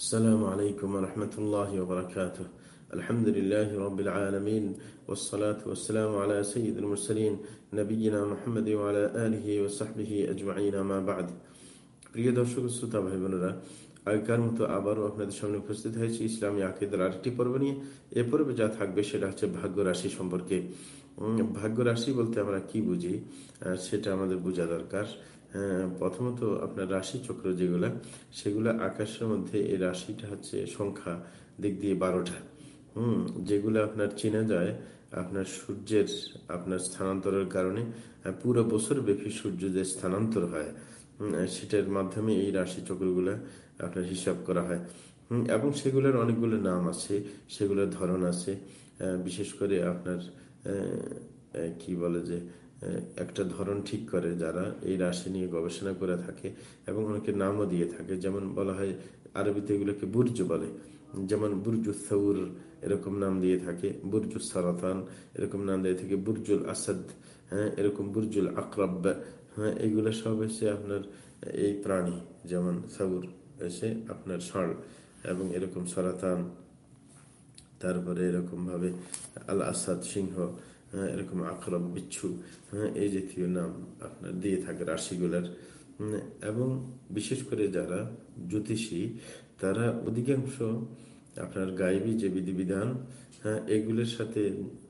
السلام عليكم ورحمة الله وبركاته الحمد لله رب العالمين والصلاة والسلام على سيد المرسلين نبينا محمد وعلى آله وصحبه أجمعين ما بعد প্রিয় দর্শক শ্রোতা ভাই বোনেরা আগেকার মতো আবারও আপনাদের সামনে উপস্থিত হয়েছে ইসলামী আকিদার আরেকটি পর্ব নিয়ে এ পর্বে যা থাকবে সেটা হচ্ছে ভাগ্য রাশি সম্পর্কে ভাগ্য রাশি বলতে আমরা কি বুঝি সেটা আমাদের বোঝা দরকার প্রথমত আপনার রাশি চক্র যেগুলা, সেগুলা আকাশের মধ্যে এই রাশিটা হচ্ছে সংখ্যা দিক দিয়ে বারোটা। হুম, যেগুলো আপনার চেনা যায়, আপনার সূর্যের, আপনার স্থানান্তরের কারণে পুরো বছর ব্যাপী সূর্য যে স্থানান্তর হয় সেটার মাধ্যমে এই রাশি চক্রগুলো আপনার হিসাব করা হয়। এবং সেগুলোর অনেকগুলো নাম আছে, সেগুলোর ধরন আছে বিশেষ করে আপনার কি বলে যে একটা ধরন ঠিক করে যারা এই রাশি নিয়ে গবেষণা করে থাকে এবং অনেকে নামও দিয়ে থাকে। যেমন বলা হয়, আরবিতে এগুলোকে বুর্জ বলে। যেমন বুর্জু সৌর এরকম নাম দিয়ে থাকে, বুর্জু সারাতান এরকম নাম দিয়ে থাকে বুর্জুল আসাদ হ্যাঁ এরকম বুর্জুল আকরাব হ্যাঁ এগুলো সব এসে আপনার এই প্রাণী, যেমন সৌর এসে আপনার ষাঁড় এবং এরকম সরাতান। তারপরে এরকমভাবে আল আসাদ সিংহ হ্যাঁ এরকম আকরব বিচ্ছু হ্যাঁ এই জাতীয় নাম আপনার দিয়ে থাকে রাশিগুলার। এবং বিশেষ করে যারা জ্যোতিষী তারা অধিকাংশ আপনার গায়েবী যে বিধিবিধান হ্যাঁ এগুলোর সাথে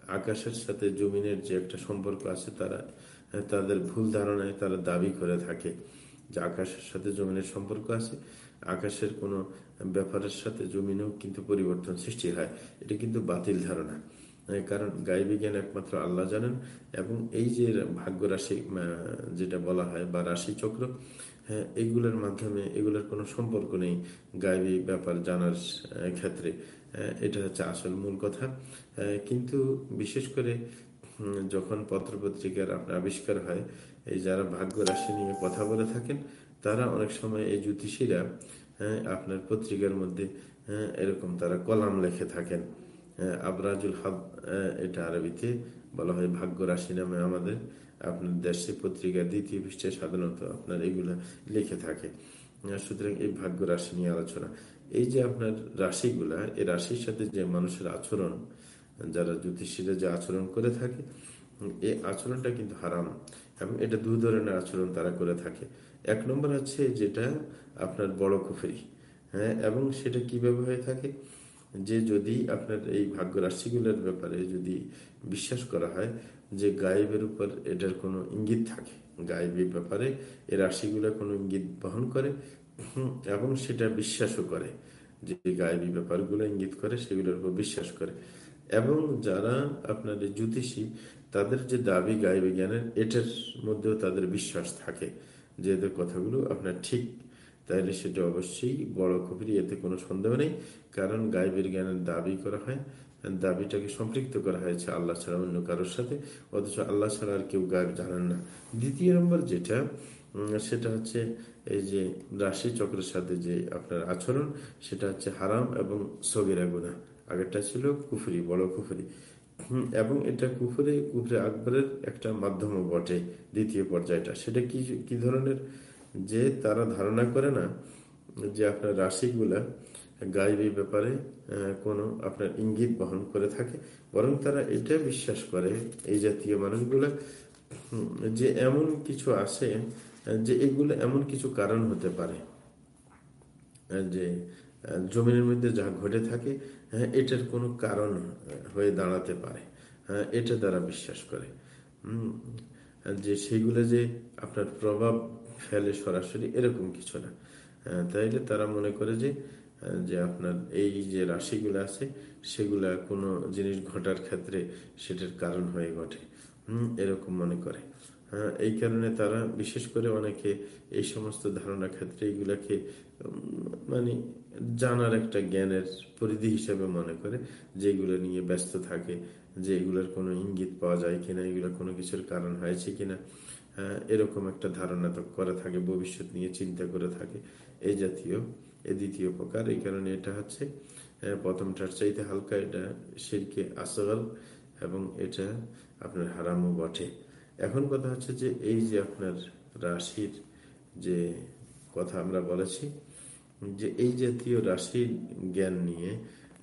আকাশের সাথে জমিনের যে একটা সম্পর্ক আছে তারা হ্যাঁ, তাদের ভুল ধারণায় তারা দাবি করে থাকে যে আকাশের সাথে জমিনের সম্পর্ক আছে আকাশের কোনো ব্যাপারের সাথে জমিনেও কিন্তু পরিবর্তন সৃষ্টি হয়। এটা কিন্তু বাতিল ধারণা। কারণ গায়ে জ্ঞান একমাত্র আল্লাহ জানেন এবং এই যে ভাগ্য রাশি যেটা বলা হয় বা রাশি চক্র হ্যাঁ এগুলোর মাধ্যমে এগুলোর কোনো সম্পর্ক নেই গায়েবী ব্যাপার জানার ক্ষেত্রে। এটা হচ্ছে আসল মূল কথা। কিন্তু বিশেষ করে যখন পত্রপত্রিকার আপনার আবিষ্কার হয়, এই যারা ভাগ্য রাশি নিয়ে কথা বলে থাকেন, তারা অনেক সময় এই জ্যোতিষীরা হ্যাঁ আপনার পত্রিকার মধ্যে হ্যাঁ এরকম তারা কলাম লেখে থাকেন। আবরাজুল হাব এটা আরবিতে বলা হয় ভাগ্য রাশি নামে আমাদের। আপনার দেশে পত্রিকা, দ্বিতীয় পৃষ্ঠে সাধারণত আপনার এগুলা লিখে থাকে। সুতরাং এই ভাগ্য রাশি নিয়ে আলোচনা। এই যে আপনার রাশিগুলা, এই রাশির সাথে যে মানুষের আচরণ, যারা জ্যোতিষীরা যে আচরণ করে থাকে, এই আচরণটা কিন্তু হারাম। এবং এটা দু ধরনের আচরণ তারা করে থাকে। এক নম্বর হচ্ছে যেটা আপনার বড় কুফরি হ্যাঁ এবং সেটা কীভাবে হয়ে থাকে? যে যদি আপনার এই ভাগ্য রাশিগুলোর ব্যাপারে যদি বিশ্বাস করা হয় যে গায়েবের উপর এটার কোনো ইঙ্গিত থাকে। গায়েবের ব্যাপারে এ রাশিগুলো কোনো ইঙ্গিত বহন করে এবং সেটা বিশ্বাসও করে যে গায়েবী ব্যাপারগুলো ইঙ্গিত করে, সেগুলোর উপর বিশ্বাস করে। এবং যারা আপনার জ্যোতিষী, তাদের যে দাবি গায়েবী জ্ঞানের, এটার মধ্যেও তাদের বিশ্বাস থাকে যে এদের কথাগুলো আপনার ঠিক তাহলে সেটা অবশ্যই বড় কবির এতে কোনো সন্দেহ নেই। কারণ গাইবের জ্ঞানের দাবি করা হয় দাবিটাকে সম্পৃক্ত করা হয়েছে আল্লাহ ছাড়া অন্য কারোর সাথে, অথচ আল্লাহ ছাড়া আর কেউ গায়েব জানেন না। দ্বিতীয় নম্বর যেটা সেটা হচ্ছে এই যে রাশি চক্রের সাথে যে আপনার আচরণ, সেটা হচ্ছে হারাম এবং সগেরা গুণা। আগেরটা ছিল কুফরি, বড় কুফরি। এবং এটা কুফরে কুফরে আকবরের একটা মাধ্যম বটে দ্বিতীয় পর্যায়টা। সেটা কি কি ধরনের? যে তারা ধারণা করে না যে আপনার রাশিগুলা গাইবী ব্যাপারে কোনো আপনার ইঙ্গিত বহন করে থাকে, বরং তারা এটা বিশ্বাস করে, এই জাতীয় মানুষগুলা যে এমন কিছু আছে, যে এগুলো এমন কিছু কারণ হতে পারে যে জমিনের মধ্যে যা ঘটে থাকে হ্যাঁ এটার কোনো কারণ হয়ে দাঁড়াতে পারে হ্যাঁ এটা তারা বিশ্বাস করে যে সেইগুলো যে আপনার প্রভাব ফেলে সরাসরি এরকম কিছু না। তাইলে তারা মনে করে যে যে আপনার এই যে রাশিগুলো আছে, সেগুলা কোনো জিনিস ঘটার ক্ষেত্রে সেটার কারণ হয়ে ঘটে এরকম মনে করে। এই কারণে তারা বিশেষ করে অনেকে এই সমস্ত ধারণা ক্ষেত্রে এগুলাকে মানে জানার একটা জ্ঞানের পরিধি হিসেবে মনে করে যেগুলো নিয়ে ব্যস্ত থাকে, যে এগুলোর কোনো ইঙ্গিত পাওয়া যায় কিনা, এগুলো কোনো কিছুর কারণ হয়েছে কিনা। এরকম একটা ধারণা তো করে থাকে, ভবিষ্যৎ নিয়ে চিন্তা করে থাকে। এই জাতীয় এ দ্বিতীয় প্রকার, এই কারণে এটা হচ্ছে প্রথমটার চাইতে হালকা এটা শিরকে আসগল এবং এটা আপনার হারামও বটে। এখন কথা হচ্ছে যে এই যে আপনার রাশির যে কথা আমরা বলেছি, যে এই জাতীয় রাশির জ্ঞান নিয়ে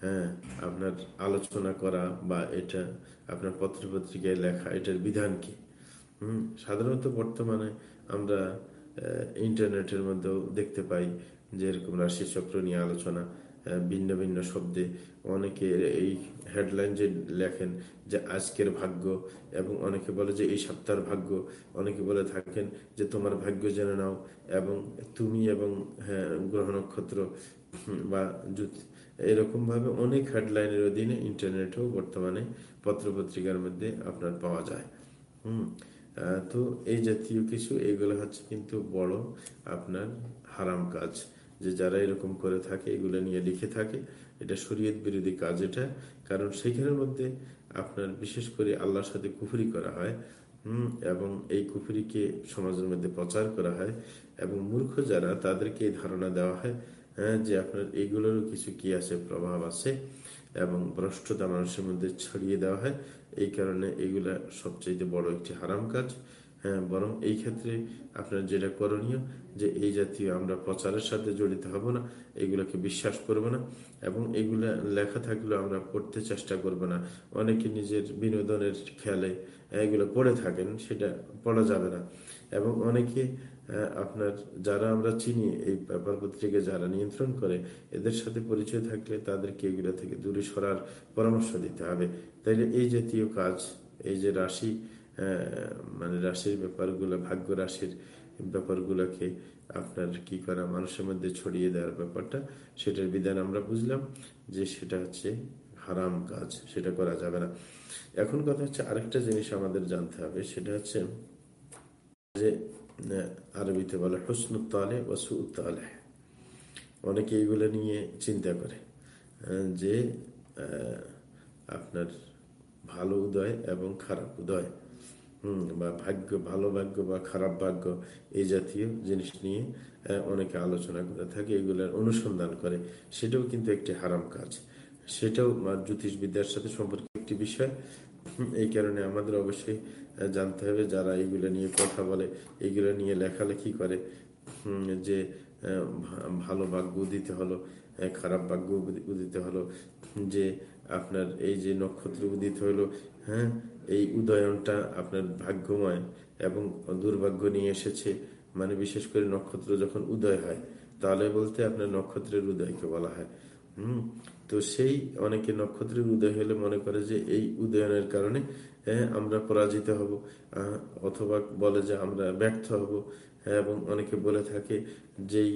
হ্যাঁ আপনার আলোচনা করা বা এটা আপনার পত্র পত্রিকায় লেখা, এটার বিধান কি? হম, সাধারণত বর্তমানে আমরা ইন্টারনেটের মধ্যেও দেখতে পাই যে এরকম রাশি চক্র নিয়ে আলোচনা ভিন্ন ভিন্ন শব্দে অনেকে এই হেডলাইন যে লেখেন যে আজকের ভাগ্য এবং অনেকে বলে যে এই সপ্তাহের ভাগ্য, অনেকে বলে থাকেন যে তোমার ভাগ্য জেনে নাও এবং তুমি এবং হ্যাঁ গ্রহ নক্ষত্র বা এরকম ভাবে অনেক হেডলাইনের অধীনে ইন্টারনেটেও বর্তমানে পত্রপত্রিকার মধ্যে আপনার পাওয়া যায়। হুম তো এই জাতীয় কিছু, এগুলো হচ্ছে কিন্তু বড় আপনার হারাম কাজ। যে যারা এরকম করে থাকে, এগুলো নিয়ে লিখে থাকে, এটা শরীয়ত বিরোধী কাজ এটা। কারণ সেখানের মধ্যে আপনার বিশেষ করে আল্লাহর সাথে কুফুরি করা হয়, হম, এবং এই কুফুরিকে সমাজের মধ্যে প্রচার করা হয়, এবং মূর্খ যারা, তাদেরকে এই ধারণা দেওয়া হয় হ্যাঁ যে আপনার এইগুলোরও কিছু কি আছে, প্রভাব আছে, এবং ভ্রষ্টতা মানুষের মধ্যে ছড়িয়ে দেওয়া হয়। এই কারণে এগুলা সবচেয়ে বড় একটি হারাম কাজ। হ্যাঁ বরং এই ক্ষেত্রে আপনার যেটা করণীয় যে এই জাতীয় আমরা প্রচারের সাথে জড়িত হব না, এগুলোকে বিশ্বাস করব না এবং এগুলা লেখা থাকলেও আমরা পড়তে চেষ্টা করব না। অনেকে নিজের বিনোদনের খেয়ালে এগুলো পড়ে থাকেন, সেটা পড়া যাবে না। এবং অনেকে আপনার যারা আমরা চিনি, এই পেপার পত্রিকা যারা নিয়ন্ত্রণ করে, এদের সাথে পরিচয় থাকলে তাদেরকে এগুলো থেকে দূরে সরার পরামর্শ দিতে হবে। তাইলে এই জাতীয় কাজ, এই যে রাশি মানে রাশির ব্যাপারগুলো, ভাগ্য রাশির ব্যাপারগুলোকে আপনার কি করা, মানুষের মধ্যে ছড়িয়ে দেওয়ার ব্যাপারটা, সেটার বিধান আমরা বুঝলাম যে সেটা হচ্ছে হারাম কাজ, সেটা করা যাবে না। এখন কথা হচ্ছে আরেকটা জিনিস আমাদের জানতে হবে, সেটা হচ্ছে যে আরবিতে বলে হসনুত্তালে ও সুত্তালে অনেকে এইগুলো নিয়ে চিন্তা করে যে আপনার ভালো উদয় এবং খারাপ উদয়, হম, বা ভাগ্য, ভালো ভাগ্য বা খারাপ ভাগ্য এই জাতীয় জিনিস নিয়ে অনেকে আলোচনা করে থাকে, এগুলোর অনুসন্ধান করে। সেটাও কিন্তু একটি হারাম কাজ। সেটাও জ্যোতিষবিদ্যার সাথে সম্পর্কিত একটি বিষয়। এই কারণে আমাদের অবশ্যই জানতে হবে যারা এইগুলো নিয়ে কথা বলে এইগুলো নিয়ে লেখালেখি করে যে ভালো ভাগ্য দিতে হলো খারাপ ভাগ্য উদিতে হলো, যে আপনার এই যে নক্ষত্র উদিত হলো হ্যাঁ এই উদয়নটা আপনার ভাগ্যময় এবং দুর্ভাগ্য নিয়ে এসেছে। মানে বিশেষ করে নক্ষত্র যখন উদয় হয়, তাহলে বলতে আপনার নক্ষত্রের উদয়কে বলা হয়। হম তো সেই অনেকে নক্ষত্রের উদয় হলে মনে করে যে এই উদয়নের কারণে হ্যাঁ আমরা পরাজিত হব অথবা বলে যে আমরা ব্যর্থ হব এবং অনেকে বলে থাকে যেই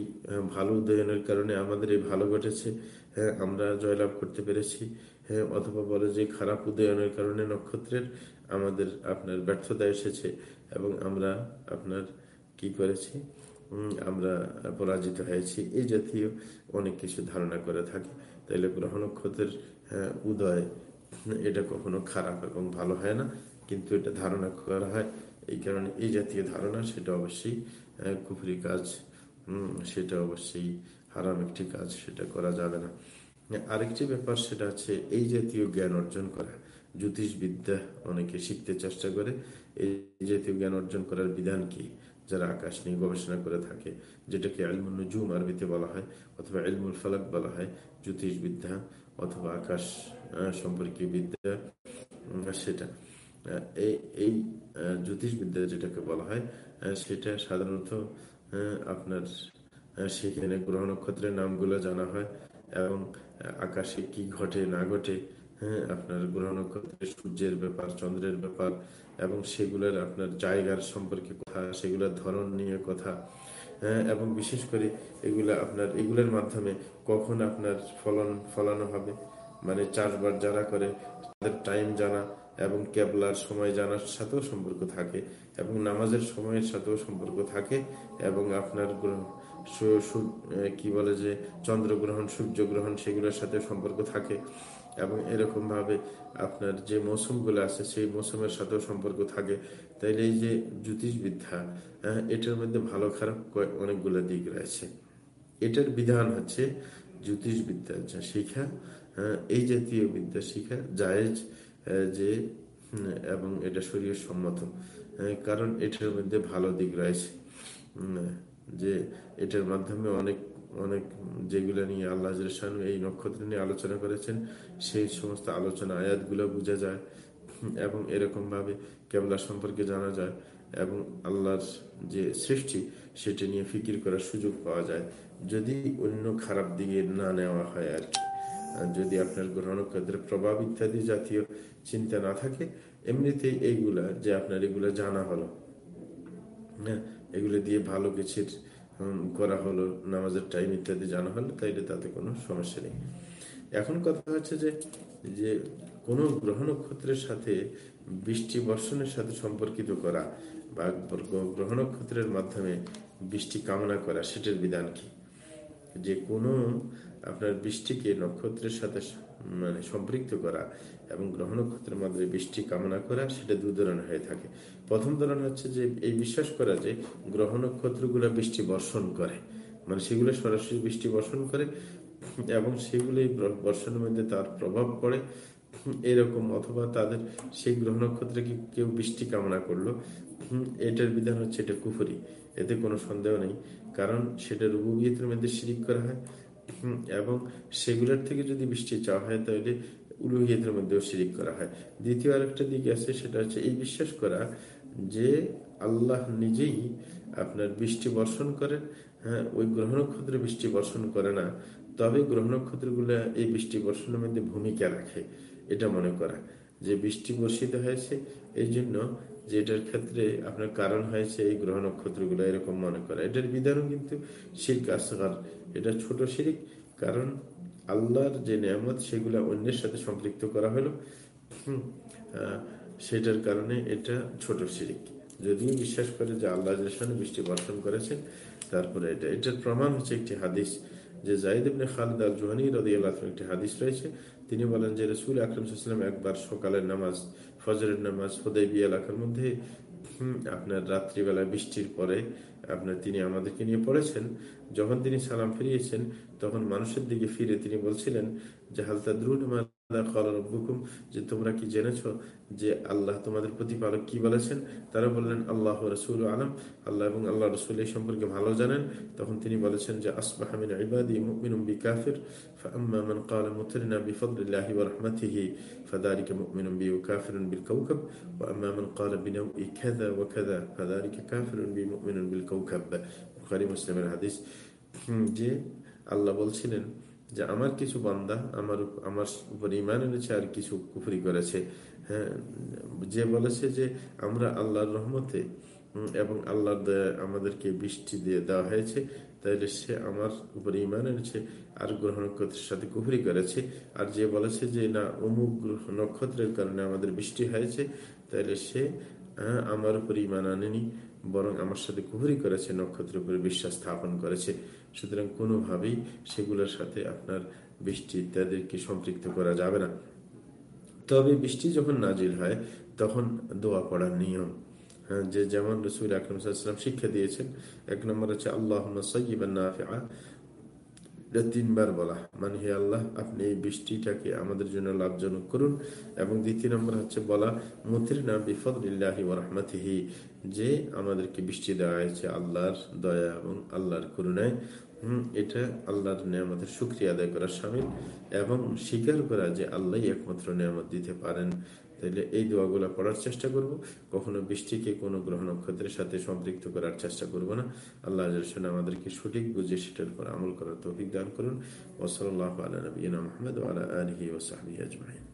ভালো উদয়নের কারণে আমাদের এই ভালো ঘটেছে হ্যাঁ আমরা জয়লাভ করতে পেরেছি হ্যাঁ অথবা বলে যে খারাপ উদয়নের কারণে নক্ষত্রের আমাদের আপনার ব্যর্থতা এসেছে এবং আমরা আপনার কি করেছি? আমরা পরাজিত হয়েছি। এই জাতীয় অনেক কিছু ধারণা করে থাকে। তাইলে গ্রহ নক্ষত্রের হ্যাঁ, উদয় এটা কখনো খারাপ এবং ভালো হয় না কিন্তু এটা ধারণা করা হয়। এই কারণে এই জাতীয় ধারণা সেটা অবশ্যই কুফরি কাজ সেটা অবশ্যই হারাম একটি কাজ সেটা করা যাবে না। আরেকটি ব্যাপার সেটা হচ্ছে এই জাতীয় জ্ঞান অর্জন করা। জ্যোতিষবিদ্যা অনেকে শিখতে চেষ্টা করে এই জাতীয় জ্ঞান অর্জন করার বিধান কি? যারা আকাশ নিয়ে গবেষণা করে থাকে, যেটাকে আলমুল নজুম আরবিতে বলা হয় অথবা আলমুল ফালাক বলা হয়, জ্যোতিষবিদ্যা অথবা আকাশ সম্পর্কীয় বিদ্যা সেটা। এই এই জ্যোতিষবিদ্যা যেটাকে বলা হয় সেটা সাধারণত আপনার সেখানে গ্রহ নক্ষত্রের নামগুলো জানা হয় এবং আকাশে কি ঘটে, না ঘটে হ্যাঁ আপনার গ্রহ নক্ষত্রের সূর্যের ব্যাপার, চন্দ্রের ব্যাপার এবং সেগুলোর আপনার জায়গার সম্পর্কে কথা, সেগুলোর ধরন নিয়ে কথা হ্যাঁ এবং বিশেষ করে এগুলা আপনার, এগুলোর মাধ্যমে কখন আপনার ফলন ফলানো হবে। মানে চাষবাস যারা করে, তাদের টাইম জানা এবং কেবলার সময় জানার সাথেও সম্পর্ক থাকে এবং নামাজের সময়ের সাথেও সম্পর্ক থাকে এবং আপনার কি বলে যে, চন্দ্রগ্রহণ, সূর্যগ্রহণ, সেগুলোর সাথে সম্পর্ক থাকে। এবং এরকম ভাবে আপনার যে মৌসুমগুলো আছে সেই মৌসুমের সাথেও সম্পর্ক থাকে। তাইলে এই যে জ্যোতিষবিদ্যা হ্যাঁ, এটার মধ্যে ভালো খারাপ অনেকগুলো দিক রয়েছে। এটার বিধান হচ্ছে জ্যোতিষবিদ্যা যা শিখা হ্যাঁ, এই জাতীয় বিদ্যা শিখা জায়েজ যে এবং এটা শরীর সম্মত কারণ এটার মধ্যে ভালো দিক রয়েছে। যে এটার মাধ্যমে অনেক অনেক যেগুলো নিয়ে আল্লাহ এই নক্ষত্র নিয়ে আলোচনা করেছেন, সেই সমস্ত আলোচনা আয়াতগুলো বোঝা যায় এবং এরকমভাবে কেবলা সম্পর্কে জানা যায় এবং আল্লাহর যে সৃষ্টি সেটা নিয়ে ফিকির করার সুযোগ পাওয়া যায়। যদি অন্য খারাপ দিকে না নেওয়া হয় আর কি। যদি আপনার গ্রহণক্ষেত্রে প্রভাব ইত্যাদি জাতীয় চিন্তা না থাকে, এমনিতেই এইগুলা যে আপনার এগুলো জানা হলো হ্যাঁ এগুলো দিয়ে ভালো কিছুর করা হলো, নামাজের টাইম ইত্যাদি জানা হলো তাইলে তাতে কোনো সমস্যা নেই। এখন কথা হচ্ছে যে যে কোনো গ্রহ নক্ষত্রের সাথে বৃষ্টি বর্ষণের সাথে সম্পর্কিত করা বা গ্রহ নক্ষত্রের মাধ্যমে বৃষ্টি কামনা করা, সেটার বিধান কি? যে কোনো আপনার বৃষ্টিকে নক্ষত্রের সাথে মানে সম্পৃক্ত করা এবং গ্রহ নক্ষত্রের মাধ্যমে বৃষ্টি কামনা করা, সেটা দু ধরনের হয়ে থাকে। প্রথম ধরনের হচ্ছে যে, এই বিশ্বাস করা যে, গ্রহ নক্ষত্রগুলো বৃষ্টি বর্ষণ করে। মানে সেগুলো সরাসরি বৃষ্টি বর্ষণ করে এবং সেগুলোই বর্ষণের মধ্যে তার প্রভাব পড়ে। এরকম অথবা তাদের সেই গ্রহ নক্ষত্রকে কেউ বৃষ্টি কামনা করল, এটার বিধান হচ্ছে এটা কুফুরি। এতে কোনো সন্দেহ নেই। কারণ সেটা রুবিয়তের মধ্যে শিরিক করা হয়। এবং সেগুলোর থেকে যদি বৃষ্টি চাওয়া হয়, তাহলে উলুহিয়তের মধ্যেও শিরিক করা হয়। দ্বিতীয় আরেকটা দিক আছে, সেটা হচ্ছে এই বিশ্বাস করা যে আল্লাহ নিজেই আপনার বৃষ্টি বর্ষণ করেন। হ্যাঁ ওই গ্রহ নক্ষত্রে বৃষ্টি বর্ষণ করে না, তবে গ্রহ নক্ষত্রগুলো এই বৃষ্টি বর্ষণের মধ্যে ভূমিকা রাখে, এটা মনে করা। যে বৃষ্টি বর্ষিত হয়েছে, এই জন্য যে এটার ক্ষেত্রে আপনার কারণ হয়েছে এই গ্রহ নক্ষত্রগুলো এরকম মনে করা। এটার বিধানও কিন্তু শির্ক, আসগার। এটা ছোট শিরিক, কারণ আল্লাহর যে নিয়ামত, সেগুলো অন্যের সাথে সম্পৃক্ত করা হলো। সেটার কারণে এটা ছোট শিরিক। যদিও বিশ্বাস করে যে আল্লাহ বৃষ্টি বর্ষণ করেছেন, তারপরে এটা। এটার প্রমাণ হচ্ছে একটি হাদিস যে জাহিদ ইবনে খালিদ আল জোহানি রদি একটি হাদিস রয়েছে। তিনি বলেন যে রসুল আকরম সাল্লাম একবার সকালের নামাজ, ফজরের নামাজ হোদাইবি এলাকার মধ্যে আপনার রাত্রিবেলা বৃষ্টির পরে আপনার তিনি আমাদেরকে নিয়ে পড়েছেন। যখন তিনি সালাম ফিরিয়েছেন, তখন মানুষের দিকে ফিরে তিনি বলছিলেন যে হালতা দ্রুন যে তোমরা কি জেনেছ যে আল্লাহ তোমাদের প্রতিপালক কি বলেছেন তারা বললেন আল্লাহ রসুল আলম আল্লাহ এবং আল্লাহ রসুল এই সম্পর্কে ভালো জানেন তখন তিনি বলেছেন যে আসবাহামিন ইবাদি মুমিনুম বিকাফির فأما من قال مطرنا بفضل الله ورحمته فذلك مؤمن بي وكافر بالكوكب وأما من قال بنوء كذا وكذا فذلك كافر بي مؤمن بالكوكب বুখারী মুসলিমের হাদিস যে আল্লাহ বলছিলেন যে আমার কিছু বান্দা আমার আমার উপর ইমান এনেছে আর কিছু কুফরি করেছে। হ্যাঁ যে বলেছে যে আমরা আল্লাহর রহমতে এবং আল্লাহর আমাদেরকে বৃষ্টি দিয়ে দেওয়া হয়েছে, তাইলে সে আমার উপর ইমান এনেছে আর গ্রহ নক্ষত্রের সাথে কুফরি করেছে। আর যে বলেছে যে না, অমুক গ্রহ নক্ষত্রের কারণে আমাদের বৃষ্টি হয়েছে, তাইলে সে আমার উপর ইমান আনেনি, বরং আমার সাথে কুহরি করেছে, নক্ষত্রের উপরে বিশ্বাস স্থাপন করেছে। সুতরাং কোনোভাবেই সেগুলোর সাথে আপনার বৃষ্টি ইত্যাদিকে সম্পৃক্ত করা যাবে না। তবে বৃষ্টি যখন নাজিল হয়, তখন দোয়া পড়ার নিয়ম। হ্যাঁ যে যেমন রসুল আকরম শিক্ষা দিয়েছেন, এক নম্বর হচ্ছে আল্লাহ সৈবান এটা তিনবার বলা। মানে হে আল্লাহ, আপনি এই বৃষ্টিটাকে আমাদের জন্য লাভজনক করুন। এবং দ্বিতীয় নম্বর হচ্ছে বলা, মুতিরনা বিফদিল্লাহি রহমতিহি। যে আমাদেরকে বৃষ্টি দেওয়া হয়েছে আল্লাহর দয়া এবং আল্লাহর করুণায়, হম, এটা আল্লাহর নিয়ামতের সুক্রিয়া আদায় করা সামিল এবং স্বীকার করা যে আল্লাহ একমাত্র নিয়ামত দিতে পারেন। তাহলে এই দোয়াগুলো পড়ার চেষ্টা করব। কখনো বৃষ্টিকে কোনো গ্রহ নক্ষত্রের সাথে সম্পৃক্ত করার চেষ্টা করব না। আল্লাহ আমাদেরকে সঠিক বুঝে সেটার উপর আমল করার তৌফিক দান করুন। ওসল আল্লাহ আলী নবীনা মোহাম্মদ আলা আলহি ওসাহি আজমাইন।